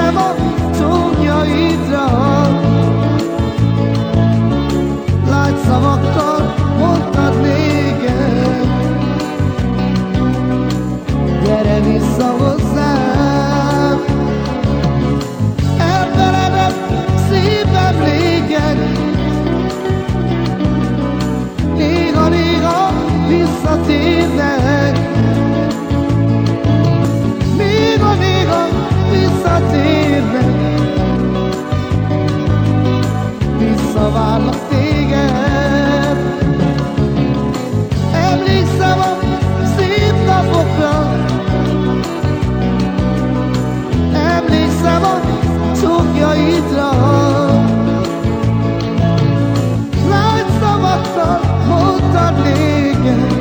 Emlékszem a csókjaidra Lágy szavakkal mondtad nékem Gyere vissza hozzám. Elfeledett szép emlékek Néha-néha visszatérnek várlak téged. Emlékszem a szép napokra. Emlékszem a csókjaidra. Lágy szabadtal mondtad nékem